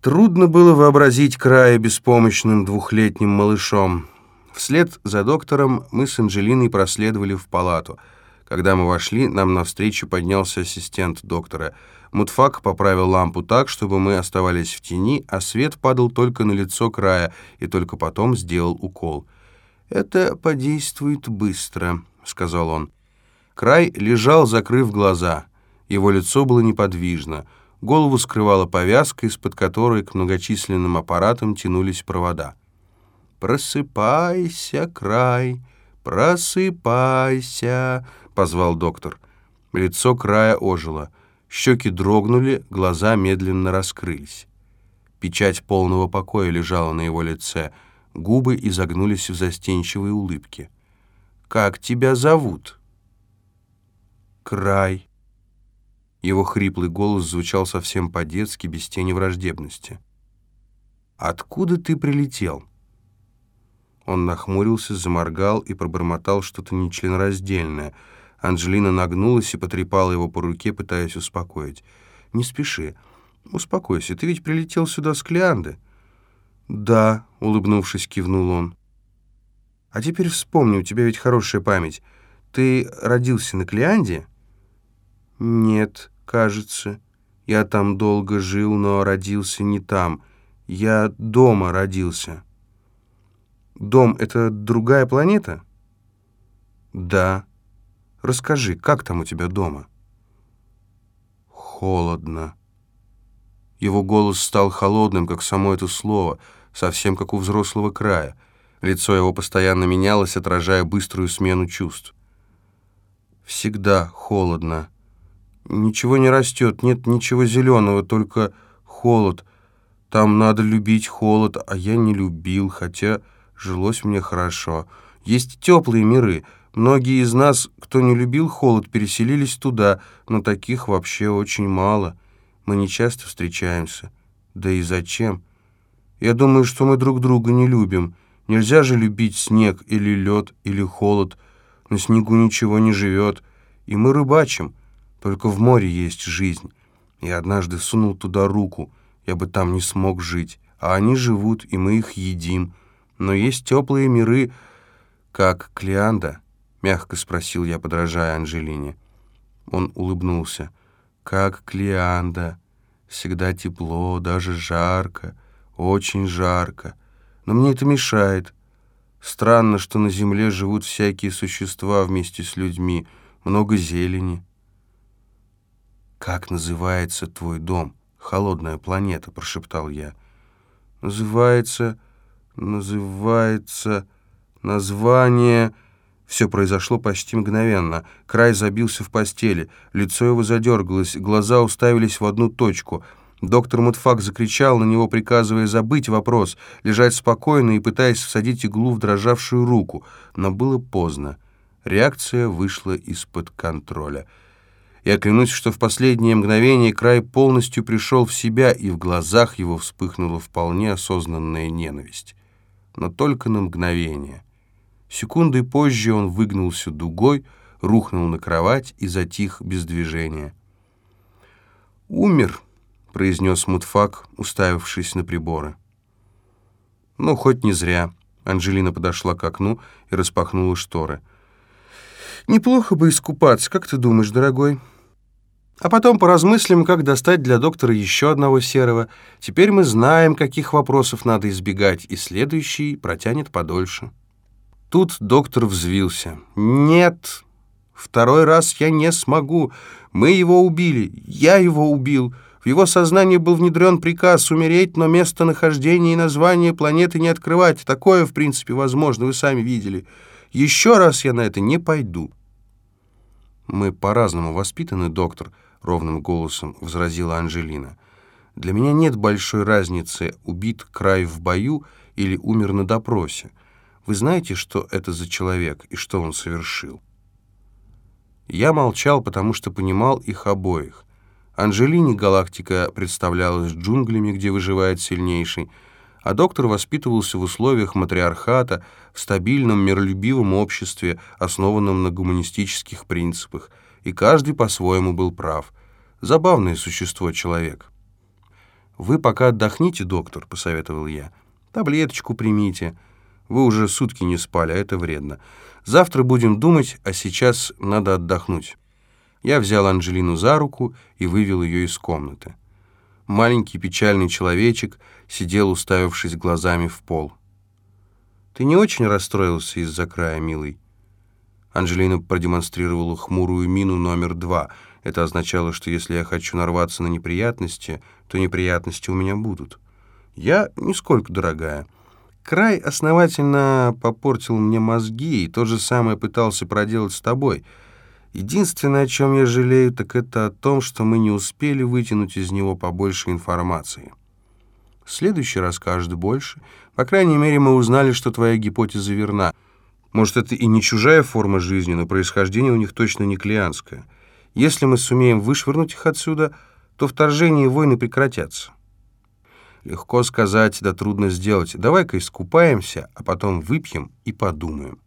Трудно было вообразить края беспомощным двухлетним малышом. Вслед за доктором мы с Анжелиной проследовали в палату. Когда мы вошли, нам навстречу поднялся ассистент доктора. Мутфак поправил лампу так, чтобы мы оставались в тени, а свет падал только на лицо края, и только потом сделал укол. «Это подействует быстро», — сказал он. Край лежал, закрыв глаза. Его лицо было неподвижно — Голову скрывала повязка, из-под которой к многочисленным аппаратам тянулись провода. «Просыпайся, край, просыпайся», — позвал доктор. Лицо края ожило. Щеки дрогнули, глаза медленно раскрылись. Печать полного покоя лежала на его лице, губы изогнулись в застенчивой улыбке. «Как тебя зовут?» «Край», его хриплый голос звучал совсем по-детски, без тени враждебности. «Откуда ты прилетел?» Он нахмурился, заморгал и пробормотал что-то нечленораздельное. Анжелина нагнулась и потрепала его по руке, пытаясь успокоить. «Не спеши. Успокойся. Ты ведь прилетел сюда с Клеанды?» «Да», — улыбнувшись, кивнул он. «А теперь вспомни, у тебя ведь хорошая память. Ты родился на Клеанде?» «Нет, кажется. Я там долго жил, но родился не там. Я дома родился». «Дом — это другая планета?» «Да. Расскажи, как там у тебя дома?» «Холодно». Его голос стал холодным, как само это слово, совсем как у взрослого края. Лицо его постоянно менялось, отражая быструю смену чувств. «Всегда холодно», Ничего не растет, нет ничего зеленого, только холод. Там надо любить холод, а я не любил, хотя жилось мне хорошо. Есть теплые миры. Многие из нас, кто не любил холод, переселились туда, но таких вообще очень мало. Мы не часто встречаемся. Да и зачем? Я думаю, что мы друг друга не любим. Нельзя же любить снег или лед или холод. На снегу ничего не живет. И мы рыбачим. Только в море есть жизнь. Я однажды сунул туда руку, я бы там не смог жить. А они живут, и мы их едим. Но есть теплые миры, как Клеанда, мягко спросил я, подражая Анжелине. Он улыбнулся. Как Клеанда. Всегда тепло, даже жарко, очень жарко. Но мне это мешает. Странно, что на земле живут всякие существа вместе с людьми, много зелени. «Как называется твой дом, холодная планета?» — прошептал я. «Называется... называется... название...» Все произошло почти мгновенно. Край забился в постели, лицо его задергалось, глаза уставились в одну точку. Доктор Мутфак закричал на него, приказывая забыть вопрос, лежать спокойно и пытаясь всадить иглу в дрожавшую руку. Но было поздно. Реакция вышла из-под контроля. Я клянусь, что в последнее мгновение край полностью пришел в себя, и в глазах его вспыхнула вполне осознанная ненависть. Но только на мгновение. Секундой позже он выгнулся дугой, рухнул на кровать и затих без движения. «Умер», — произнес Мутфак, уставившись на приборы. «Ну, хоть не зря». Анжелина подошла к окну и распахнула шторы. «Неплохо бы искупаться, как ты думаешь, дорогой?» А потом поразмыслим, как достать для доктора еще одного серого. Теперь мы знаем, каких вопросов надо избегать, и следующий протянет подольше. Тут доктор взвился. «Нет, второй раз я не смогу. Мы его убили. Я его убил. В его сознание был внедрен приказ умереть, но местонахождение и название планеты не открывать. Такое, в принципе, возможно, вы сами видели. Еще раз я на это не пойду». «Мы по-разному воспитаны, доктор», — ровным голосом возразила Анжелина. «Для меня нет большой разницы, убит край в бою или умер на допросе. Вы знаете, что это за человек и что он совершил?» Я молчал, потому что понимал их обоих. Анжелине галактика представлялась джунглями, где выживает сильнейший, а доктор воспитывался в условиях матриархата, в стабильном миролюбивом обществе, основанном на гуманистических принципах — и каждый по-своему был прав. Забавное существо человек. «Вы пока отдохните, доктор», — посоветовал я. «Таблеточку примите. Вы уже сутки не спали, а это вредно. Завтра будем думать, а сейчас надо отдохнуть». Я взял Анжелину за руку и вывел ее из комнаты. Маленький печальный человечек сидел, уставившись глазами в пол. «Ты не очень расстроился из-за края, милый?» Анжелина продемонстрировала хмурую мину номер два. Это означало, что если я хочу нарваться на неприятности, то неприятности у меня будут. Я нисколько дорогая. Край основательно попортил мне мозги, и то же самое пытался проделать с тобой — Единственное, о чем я жалею, так это о том, что мы не успели вытянуть из него побольше информации. В следующий раз скажет больше. По крайней мере, мы узнали, что твоя гипотеза верна. Может, это и не чужая форма жизни, но происхождение у них точно не клеанское. Если мы сумеем вышвырнуть их отсюда, то вторжение и войны прекратятся. Легко сказать, да трудно сделать. Давай-ка искупаемся, а потом выпьем и подумаем.